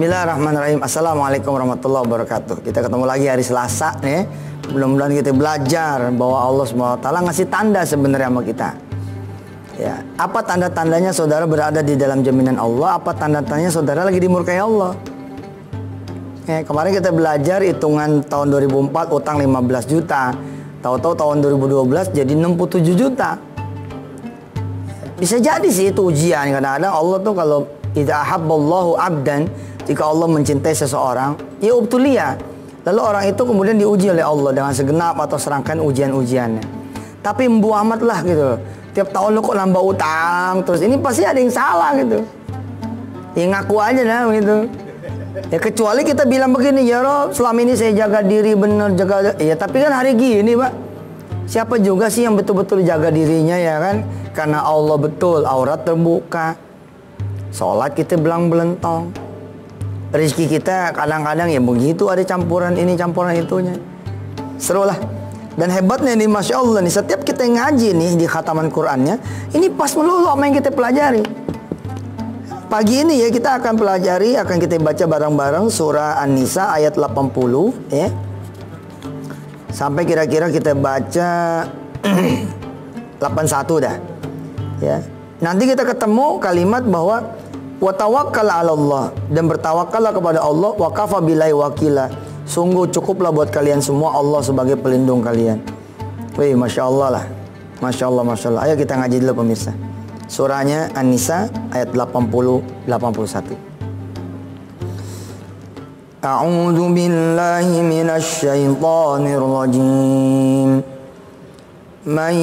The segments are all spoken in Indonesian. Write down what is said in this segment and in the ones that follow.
Bismillahirrahmanirrahim. Assalamualaikum warahmatullahi wabarakatuh. Kita ketemu lagi hari Selasa nih. Mudah-mudahan kita belajar bahwa Allah SWT ngasih tanda sebenarnya sama kita. Ya, apa tanda-tandanya saudara berada di dalam jaminan Allah? Apa tanda-tandanya saudara lagi dimurkai Allah? Ya, kemarin kita belajar hitungan tahun 2004 utang 15 juta. Tahu-tahu tahun 2012 jadi 67 juta. Bisa jadi sih itu ujian. Kadang-kadang Allah tuh kalau tidak ahabballahu abdan jika Allah mencintai seseorang, ya ubtulia. Lalu orang itu kemudian diuji oleh Allah dengan segenap atau serangkaian ujian-ujiannya. Tapi embu amat lah gitu. Tiap tahun lo kok nambah utang terus ini pasti ada yang salah gitu. Ya ngaku aja dah gitu. Ya kecuali kita bilang begini, ya Rob, selama ini saya jaga diri benar jaga ya tapi kan hari gini, Pak. Siapa juga sih yang betul-betul jaga dirinya ya kan? Karena Allah betul aurat terbuka. Sholat kita belang belentong rezeki kita kadang-kadang ya begitu ada campuran ini campuran itunya. Seru lah. Dan hebatnya nih Masya Allah nih setiap kita ngaji nih di khataman Qurannya ini pas melulu apa yang kita pelajari. Pagi ini ya kita akan pelajari akan kita baca bareng-bareng surah An-Nisa ayat 80 ya. Sampai kira-kira kita baca 81 dah ya. Nanti kita ketemu kalimat bahwa wa tawakkal 'ala Allah dan bertawakallah kepada Allah wa kafa billahi wakila. Sungguh cukuplah buat kalian semua Allah sebagai pelindung kalian. Wih, Masya Allah lah. Masya Allah, Masya Allah. Ayo kita ngaji dulu pemirsa. Surahnya An-Nisa ayat 80-81. A'udzu billahi minasy syaithanir rajim. Man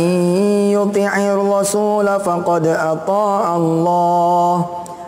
yuti'ir rasul faqad Allah.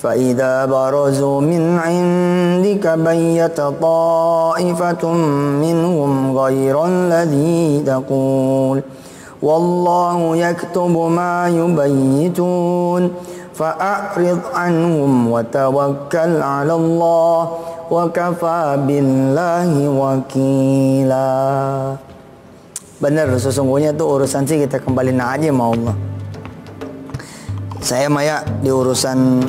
فإذا برزوا من عندك بيت طائفة منهم غير الذي تقول والله يكتب ما يبيتون فأعرض عنهم وتوكل على الله وكفى بالله وكيلا Benar sesungguhnya itu urusan sih kita kembali aja sama Allah. Saya Maya di urusan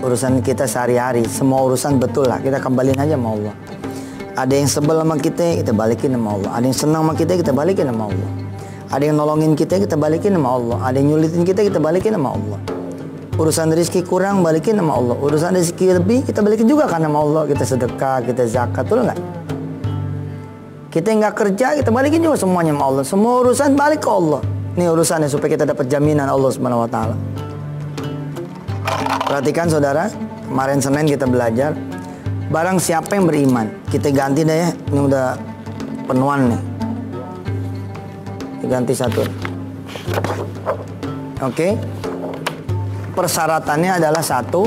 urusan kita sehari-hari. Semua urusan betul lah. Kita kembaliin aja sama Allah. Ada yang sebel sama kita kita balikin sama Allah. Ada yang senang sama kita kita balikin sama Allah. Ada yang nolongin kita kita balikin sama Allah. Ada yang nyulitin kita kita balikin sama Allah. Urusan rezeki kurang balikin sama Allah. Urusan rezeki lebih kita balikin juga karena sama Allah. Kita sedekah kita zakat tuh nggak? Kita nggak kerja kita balikin juga semuanya sama Allah. Semua urusan balik ke Allah. Ini urusannya supaya kita dapat jaminan Allah taala Perhatikan saudara, kemarin Senin kita belajar. Barang siapa yang beriman Kita ganti deh ya, ini udah penuan nih. Ganti satu. Oke. Persyaratannya adalah satu.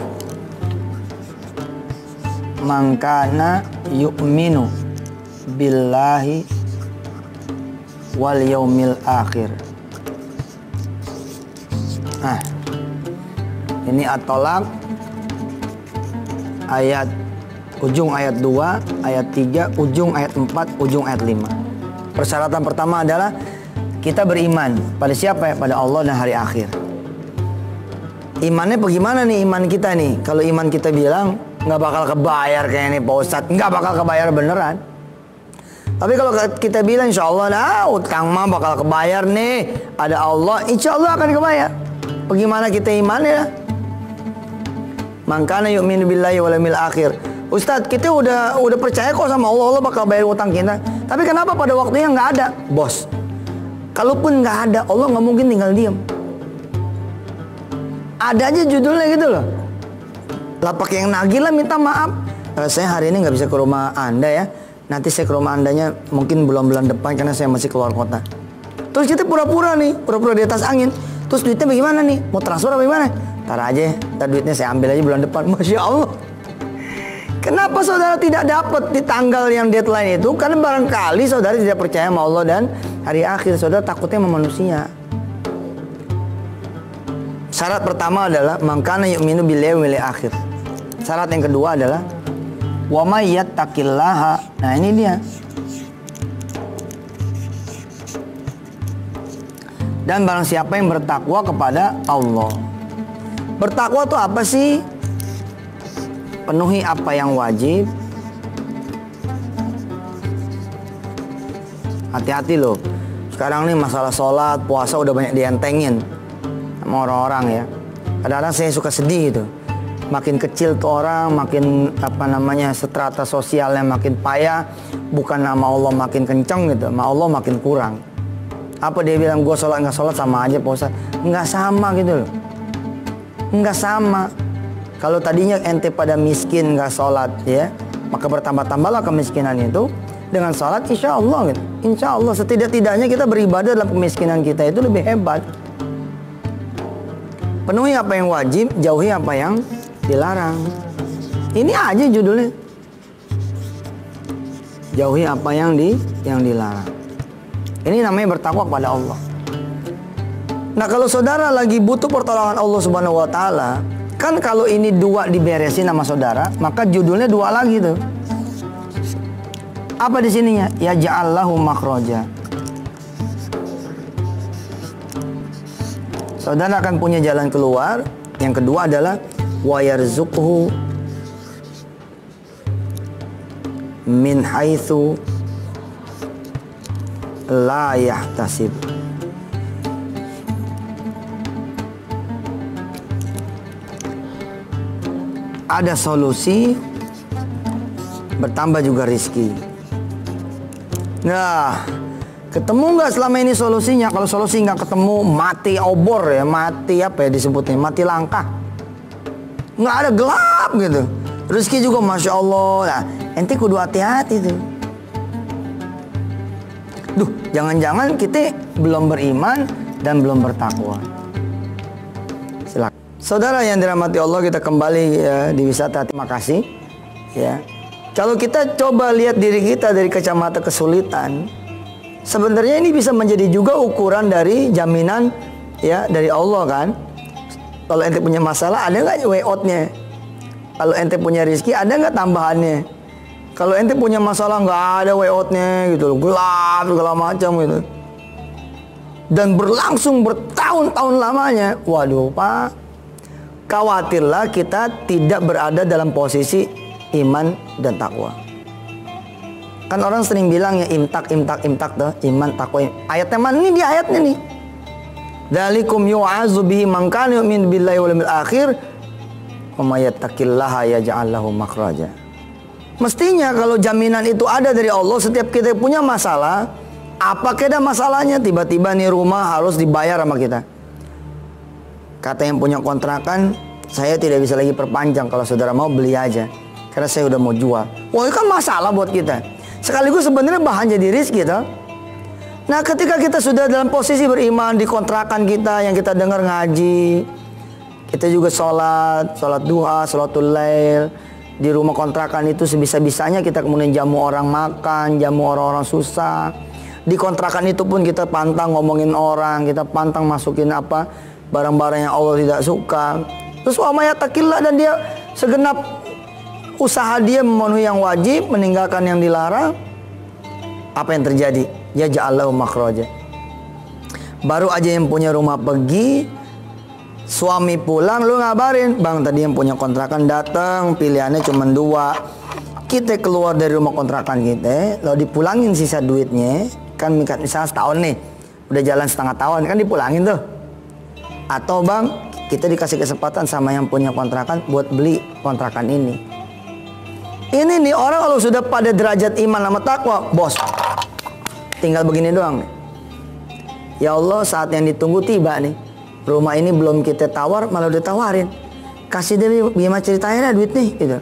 Mangkana yu'minu Billahi Wal yaumil akhir. Nah ini At-Tolak ayat ujung ayat 2, ayat 3, ujung ayat 4, ujung ayat 5. Persyaratan pertama adalah kita beriman pada siapa ya? Pada Allah dan hari akhir. Imannya bagaimana nih iman kita nih? Kalau iman kita bilang nggak bakal kebayar kayak ini Pak Ustadz, nggak bakal kebayar beneran. Tapi kalau kita bilang insya Allah nah utang mah bakal kebayar nih, ada Allah, insya Allah akan kebayar. Bagaimana kita iman ya? Mangkana yu'minu billahi wal yawmil akhir. Ustadz, kita udah udah percaya kok sama Allah, Allah bakal bayar utang kita. Tapi kenapa pada waktunya nggak ada? Bos, kalaupun nggak ada, Allah nggak mungkin tinggal diam. Ada aja judulnya gitu loh. Lah pakai yang nagih lah minta maaf. Uh, saya hari ini nggak bisa ke rumah anda ya. Nanti saya ke rumah andanya mungkin bulan-bulan depan karena saya masih keluar kota. Terus kita pura-pura nih, pura-pura di atas angin. Terus duitnya bagaimana nih? Mau transfer apa gimana? Ntar aja, ntar duitnya saya ambil aja bulan depan. Masya Allah. Kenapa saudara tidak dapat di tanggal yang deadline itu? Karena barangkali saudara tidak percaya sama Allah dan hari akhir. Saudara takutnya sama manusia. Syarat pertama adalah mangkana yu'minu billahi wal akhir. Syarat yang kedua adalah wa may. Nah, ini dia. Dan barang siapa yang bertakwa kepada Allah. Bertakwa itu apa sih? penuhi apa yang wajib. Hati-hati loh. Sekarang nih masalah sholat puasa udah banyak dientengin sama orang-orang ya. Kadang-kadang saya suka sedih gitu. Makin kecil tuh orang makin apa namanya strata sosialnya makin payah. Bukan nama Allah makin kenceng gitu nama Allah makin kurang. Apa dia bilang gue sholat nggak sholat sama aja puasa? Nggak sama gitu loh nggak sama kalau tadinya ente pada miskin nggak sholat ya, maka bertambah-tambahlah kemiskinan itu dengan sholat insya Allah gitu. Insya Allah setidak-tidaknya kita beribadah dalam kemiskinan kita itu lebih hebat. Penuhi apa yang wajib, jauhi apa yang dilarang. Ini aja judulnya. Jauhi apa yang di yang dilarang. Ini namanya bertakwa kepada Allah. Nah kalau saudara lagi butuh pertolongan Allah Subhanahu Wa Taala, Kan kalau ini dua diberesin sama saudara, maka judulnya dua lagi tuh. Apa di sininya? Ya ja'allahu makroja. Saudara akan punya jalan keluar. Yang kedua adalah wa yarzuqhu min haitsu la yahtasib. Ada solusi bertambah juga rizki. Nah ketemu nggak selama ini solusinya? Kalau solusi nggak ketemu mati obor ya mati apa ya disebutnya? Mati langkah. Nggak ada gelap gitu. Rezeki juga masya Allah. Nah, ente kudu hati-hati tuh. Duh jangan-jangan kita belum beriman dan belum bertakwa Saudara yang dirahmati Allah kita kembali ya, di wisata terima kasih ya. Kalau kita coba lihat diri kita dari kacamata kesulitan, sebenarnya ini bisa menjadi juga ukuran dari jaminan ya dari Allah kan. Kalau ente punya masalah ada nggak way outnya? Kalau ente punya rezeki ada nggak tambahannya? Kalau ente punya masalah nggak ada way outnya gitu, gelap segala macam gitu. Dan berlangsung bertahun-tahun lamanya. Waduh, Pak, khawatirlah kita tidak berada dalam posisi iman dan takwa. Kan orang sering bilang ya imtak imtak imtak tuh iman takwa. Ayatnya mana ini di ayatnya nih. Dalikum yu'azu bihi man kana yu'min billahi wal yawmil akhir wa may yattaqillaha yaj'al lahu makhraja. Mestinya kalau jaminan itu ada dari Allah setiap kita punya masalah, apa keda masalahnya tiba-tiba nih rumah harus dibayar sama kita Kata yang punya kontrakan, saya tidak bisa lagi perpanjang kalau saudara mau beli aja. Karena saya udah mau jual. Wah, itu kan masalah buat kita. Sekaligus sebenarnya bahan jadi risk gitu. Nah, ketika kita sudah dalam posisi beriman di kontrakan kita yang kita dengar ngaji, kita juga sholat, sholat duha, sholatul lail, di rumah kontrakan itu sebisa-bisanya kita kemudian jamu orang makan, jamu orang-orang susah. Di kontrakan itu pun kita pantang ngomongin orang, kita pantang masukin apa barang-barang yang Allah tidak suka. Terus wa takillah dan dia segenap usaha dia memenuhi yang wajib, meninggalkan yang dilarang. Apa yang terjadi? Ya ja'allahu makhraja. Baru aja yang punya rumah pergi, suami pulang lu ngabarin, "Bang, tadi yang punya kontrakan datang, pilihannya cuma dua." Kita keluar dari rumah kontrakan kita, lalu dipulangin sisa duitnya, kan misalnya setahun nih, udah jalan setengah tahun kan dipulangin tuh atau bang, kita dikasih kesempatan sama yang punya kontrakan buat beli kontrakan ini. Ini nih orang kalau sudah pada derajat iman sama takwa, bos. Tinggal begini doang nih. Ya Allah saat yang ditunggu tiba nih. Rumah ini belum kita tawar malah udah tawarin. Kasih dia gimana ceritanya duit nih gitu.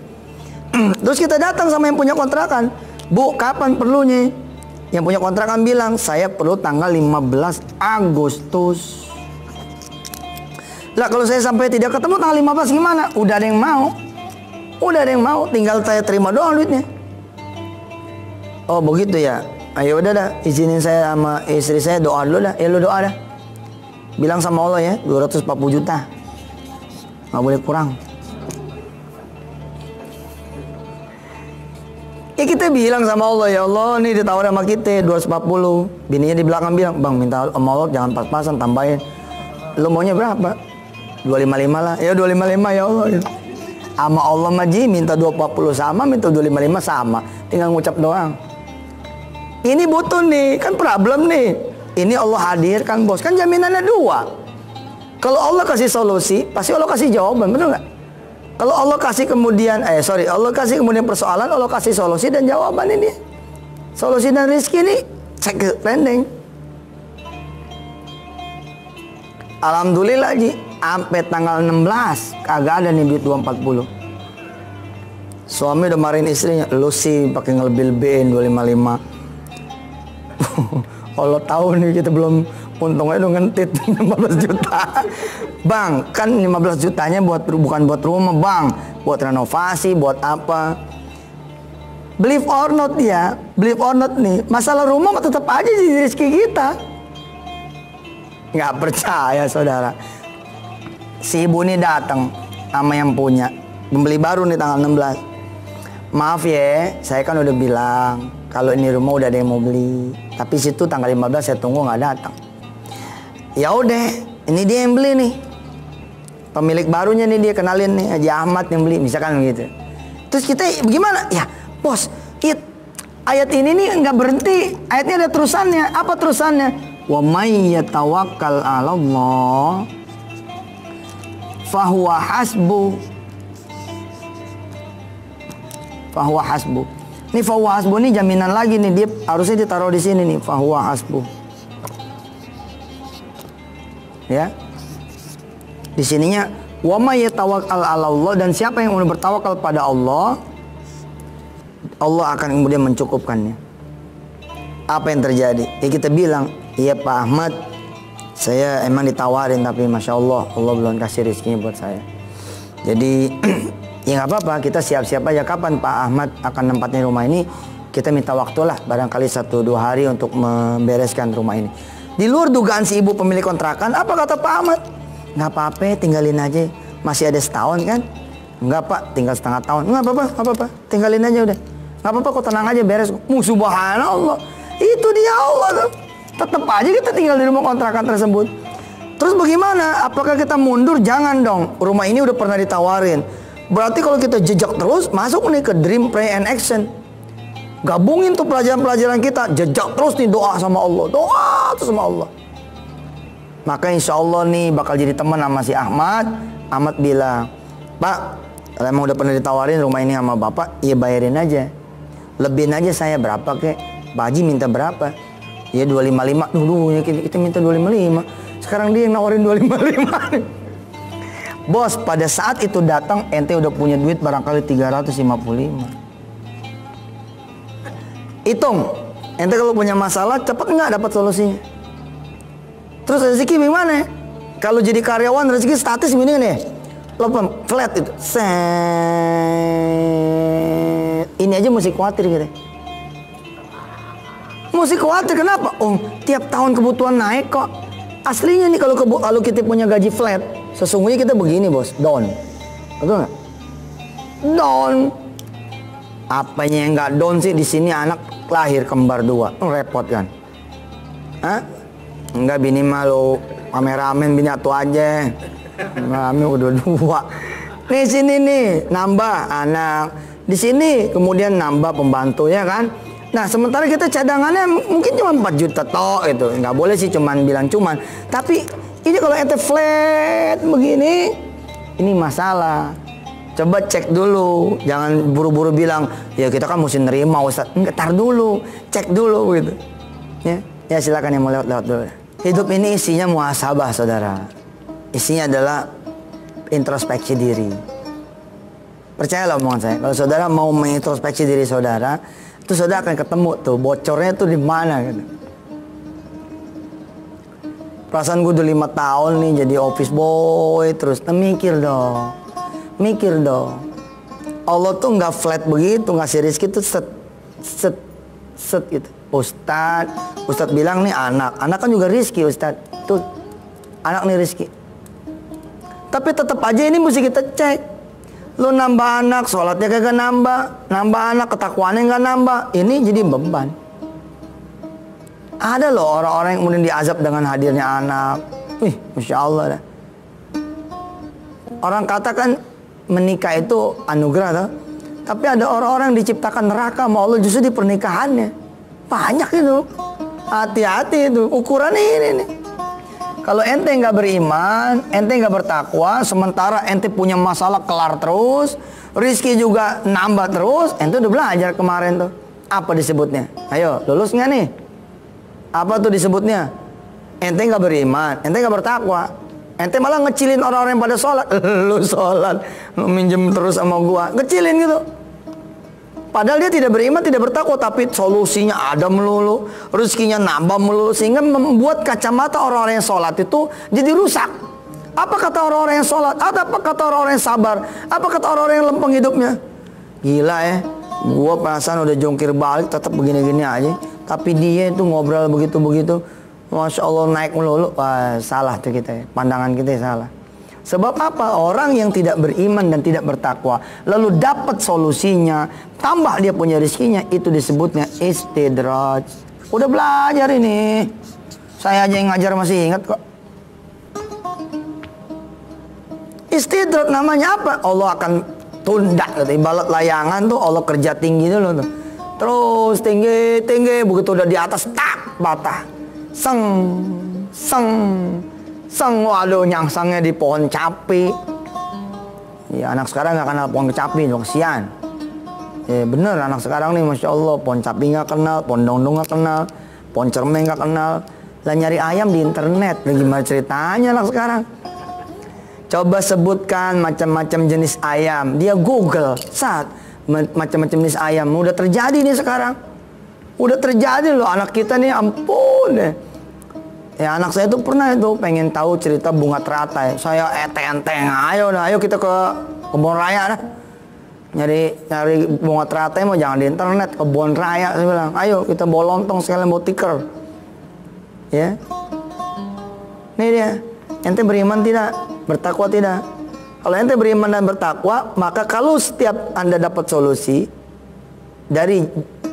Terus kita datang sama yang punya kontrakan. Bu, kapan perlunya? Yang punya kontrakan bilang, saya perlu tanggal 15 Agustus. Lah kalau saya sampai tidak ketemu tanggal 15 gimana? Udah ada yang mau. Udah ada yang mau, tinggal saya terima doang duitnya. Oh begitu ya. Ayo udah dah, izinin saya sama istri saya doa dulu dah. Ya lu doa dah. Bilang sama Allah ya, 240 juta. Nggak boleh kurang. Ya kita bilang sama Allah ya Allah nih ditawar sama kita 240 Bininya di belakang bilang Bang minta sama Allah jangan pas-pasan tambahin Lo maunya berapa? 255 lah. Ya 255 ya Allah Sama Allah maji minta 240 sama Minta 255 sama. Tinggal ngucap doang. Ini butuh nih Kan problem nih. Ini Allah hadirkan bos. Kan jaminannya dua. Kalau Allah kasih solusi Pasti Allah kasih jawaban Betul nggak? Kalau Allah kasih kemudian, eh sorry, Allah kasih kemudian persoalan, Allah kasih solusi dan jawaban ini. Solusi dan rezeki ini cek ke pending. Alhamdulillah Ji, sampai tanggal 16 kagak ada nih duit 240. Suami udah marahin istrinya, lu sih pakai ngelbil-lebihin 255. Allah tahu nih kita belum untungnya udah ngentit 15 juta. Bang kan 15 jutanya buat bukan buat rumah bang. Buat renovasi buat apa? Believe or not ya believe or not nih masalah rumah tetap aja jadi rezeki kita. Nggak percaya saudara si ibu ini datang sama yang punya. Membeli baru nih tanggal 16 maaf ya saya kan udah bilang kalau ini rumah udah ada yang mau beli. Tapi situ tanggal 15 saya tunggu nggak datang. Ya udah ini dia yang beli nih. Pemilik barunya nih dia kenalin nih Haji Ahmad yang beli misalkan begitu terus kita gimana? Ya bos it, ayat ini nih nggak berhenti. Ayatnya ada terusannya. Apa terusannya? Wa may yatawakkal 'ala Allah fahuwa hasbu. Fahuwa hasbu. Ini fahuwa hasbu ini jaminan lagi nih dia harusnya ditaruh di sini nih fahuwa hasbu. Ya. Di sininya wa may yatawakkal 'ala Allah dan siapa yang bertawakal pada Allah Allah akan kemudian mencukupkannya. Apa yang terjadi? Ya kita bilang iya Pak Ahmad saya emang ditawarin tapi masya Allah Allah belum kasih rezekinya buat saya jadi ya nggak apa-apa kita siap-siap aja kapan Pak Ahmad akan nempatin rumah ini kita minta waktu lah barangkali satu dua hari untuk membereskan rumah ini di luar dugaan si ibu pemilik kontrakan, apa kata Pak Ahmad? Nggak apa-apa, tinggalin aja. Masih ada setahun kan? Enggak pak, tinggal setengah tahun. Enggak apa-apa, apa-apa. Tinggalin aja udah. Enggak apa-apa, kok tenang aja beres. Musuh Allah. Itu dia Allah tuh. Tetap aja kita tinggal di rumah kontrakan tersebut. Terus bagaimana? Apakah kita mundur? Jangan dong. Rumah ini udah pernah ditawarin. Berarti kalau kita jejak terus, masuk nih ke dream, pray, and action. Gabungin tuh pelajaran-pelajaran kita, jejak terus nih doa sama Allah, doa terus sama Allah. Maka insya Allah nih bakal jadi teman sama si Ahmad. Ahmad bilang, Pak, emang udah pernah ditawarin rumah ini sama Bapak, ya bayarin aja. Lebihin aja saya berapa kek? Pak Haji minta berapa? Ya 255. Dulu ya kita, minta 255. Sekarang dia yang nawarin 255. Bos, pada saat itu datang ente udah punya duit barangkali 355. Hitung. Ente kalau punya masalah cepet nggak dapat solusinya. Terus rezeki gimana? Kalau jadi karyawan rezeki statis gini nih. Lopem flat itu. Set. Ini aja mesti khawatir gitu. Mesti khawatir kenapa? Oh, tiap tahun kebutuhan naik kok. Aslinya nih kalau kalau kita punya gaji flat, sesungguhnya kita begini bos, down. Betul nggak? Down. Apanya yang nggak down sih di sini anak lahir kembar dua oh, repot kan Hah? enggak bini malu kameramen bini atu aja kami udah dua nih sini nih nambah anak di sini kemudian nambah pembantu ya kan nah sementara kita cadangannya mungkin cuma 4 juta toh itu nggak boleh sih cuman bilang cuman tapi ini kalau ente flat begini ini masalah Coba cek dulu, jangan buru-buru bilang, ya kita kan mesti nerima Ustaz. Enggak, tar dulu, cek dulu gitu. Ya, ya silakan yang mau lewat-lewat dulu. Hidup ini isinya muasabah saudara. Isinya adalah introspeksi diri. Percayalah omongan saya, kalau saudara mau mengintrospeksi diri saudara, itu saudara akan ketemu tuh bocornya tuh di mana gitu. Perasaan gue udah lima tahun nih jadi office boy terus, nah, mikir dong mikir dong Allah tuh nggak flat begitu ngasih rezeki tuh set set set gitu. Ustad, Ustad bilang nih anak, anak kan juga rizki Ustad. Tuh anak nih rizki. Tapi tetap aja ini mesti kita cek. Lu nambah anak, sholatnya kagak nambah, nambah anak, ketakwaannya nggak nambah. Ini jadi beban. Ada loh orang-orang yang kemudian diazab dengan hadirnya anak. Wih, masya Allah dah. Orang katakan menikah itu anugerah tuh. Tapi ada orang-orang diciptakan neraka sama Allah justru di pernikahannya. Banyak itu. Hati-hati itu. Ukuran ini nih. Kalau ente nggak beriman, ente nggak bertakwa, sementara ente punya masalah kelar terus, rizki juga nambah terus, ente udah belajar kemarin tuh. Apa disebutnya? Ayo, lulus nggak nih? Apa tuh disebutnya? Ente nggak beriman, ente nggak bertakwa, ente malah ngecilin orang-orang yang pada sholat. lu sholat, lu minjem terus sama gua, ngecilin gitu. Padahal dia tidak beriman, tidak bertakwa, tapi solusinya ada melulu, rezekinya nambah melulu, sehingga membuat kacamata orang-orang yang sholat itu jadi rusak. Apa kata orang-orang yang sholat? Apa kata orang-orang yang sabar? Apa kata orang-orang yang lempeng hidupnya? Gila ya, gua perasaan udah jongkir balik, tetap begini-gini aja. Tapi dia itu ngobrol begitu-begitu, Masya Allah naik melulu, Wah, salah tuh kita ya. pandangan kita salah. Sebab apa? Orang yang tidak beriman dan tidak bertakwa lalu dapat solusinya, tambah dia punya rezekinya itu disebutnya istidraj. Udah belajar ini. Saya aja yang ngajar masih ingat kok. Istidraj namanya apa? Allah akan tunda gitu. Ibarat layangan tuh Allah kerja tinggi dulu tuh. Terus tinggi tinggi begitu udah di atas tak patah. Seng seng Sang waduh nyangsangnya di pohon capi. Ya anak sekarang nggak kenal pohon capi, dong kesian. Ya bener anak sekarang nih masya Allah pohon capi nggak kenal, pohon dongdong nggak kenal, pohon cermai nggak kenal. Lah nyari ayam di internet, gimana ceritanya anak sekarang? Coba sebutkan macam-macam jenis ayam. Dia Google saat macam-macam jenis ayam. Udah terjadi nih sekarang. Udah terjadi loh anak kita nih ampun deh. Ya anak saya tuh pernah itu pengen tahu cerita bunga teratai. Saya eteng-eteng, ayo dah, ayo kita ke kebun raya dah. Nyari nyari bunga teratai mau jangan di internet, kebun raya saya bilang. Ayo kita bawa lontong sekalian bawa tiker. Ya. Nih dia. Ente beriman tidak? Bertakwa tidak? Kalau ente beriman dan bertakwa, maka kalau setiap Anda dapat solusi dari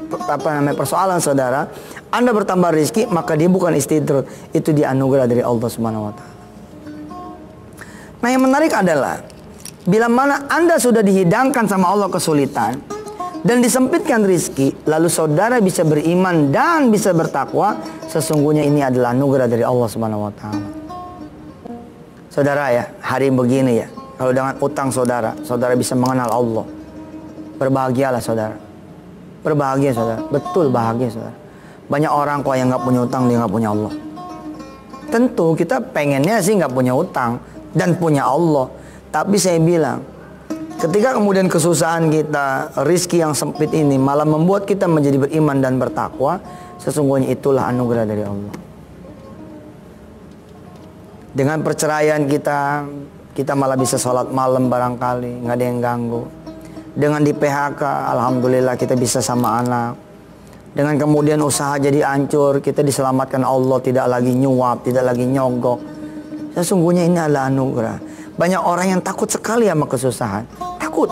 apa namanya persoalan saudara, anda bertambah rezeki, maka dia bukan istidrot, itu dianugerah dari Allah Subhanahu wa taala. Nah, yang menarik adalah bila mana Anda sudah dihidangkan sama Allah kesulitan dan disempitkan rizki, lalu saudara bisa beriman dan bisa bertakwa, sesungguhnya ini adalah anugerah dari Allah Subhanahu wa taala. Saudara ya, hari begini ya, kalau dengan utang saudara, saudara bisa mengenal Allah. Berbahagialah saudara. Berbahagia saudara, betul bahagia saudara. Banyak orang kok yang nggak punya utang dia nggak punya Allah. Tentu kita pengennya sih nggak punya utang dan punya Allah. Tapi saya bilang, ketika kemudian kesusahan kita, rizki yang sempit ini malah membuat kita menjadi beriman dan bertakwa, sesungguhnya itulah anugerah dari Allah. Dengan perceraian kita, kita malah bisa sholat malam barangkali, nggak ada yang ganggu. Dengan di PHK, alhamdulillah kita bisa sama anak dengan kemudian usaha jadi hancur, kita diselamatkan Allah, tidak lagi nyuap, tidak lagi nyogok. Sesungguhnya ini adalah anugerah. Banyak orang yang takut sekali sama kesusahan. Takut.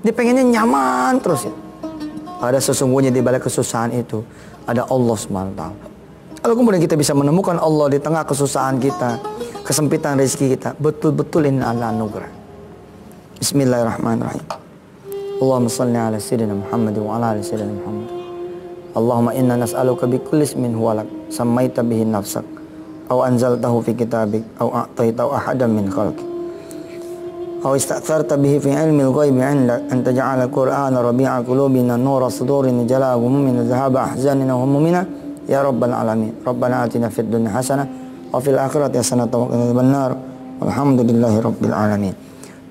Dia pengennya nyaman terus ya. Ada sesungguhnya di balik kesusahan itu ada Allah SWT. Kalau kemudian kita bisa menemukan Allah di tengah kesusahan kita, kesempitan rezeki kita, betul-betul ini adalah anugerah. Bismillahirrahmanirrahim. Allahumma salli ala sayyidina Muhammad wa ala ali sayyidina Muhammad. Allahumma inna nas'aluka bi kulli ismin huwa lak sammaita bihi nafsak aw anzaltahu fi kitabik. Aw a'taitahu ahadan min khalqik aw ista'tharta bihi fi ilmi al-ghaibi 'indak an taj'ala al-qur'ana rabi'a qulubina nura sudurina jala'a humumina dhahaba ahzanina humumina. Ya rabbal alamin. Rabbana atina fid dunya hasanah wa fil akhirati hasanah wa qina adzabannar walhamdulillahi rabbil alamin.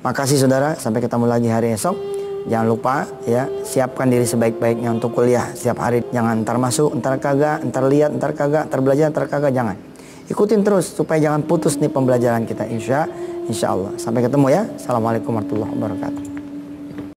Makasih saudara. Sampai ketemu lagi hari esok. Jangan lupa ya siapkan diri sebaik-baiknya untuk kuliah setiap hari. Jangan ntar masuk, ntar kagak, ntar lihat, ntar kagak, ntar belajar, ntar kagak, jangan. Ikutin terus supaya jangan putus nih pembelajaran kita insya insya Allah. Sampai ketemu ya. Assalamualaikum warahmatullahi wabarakatuh.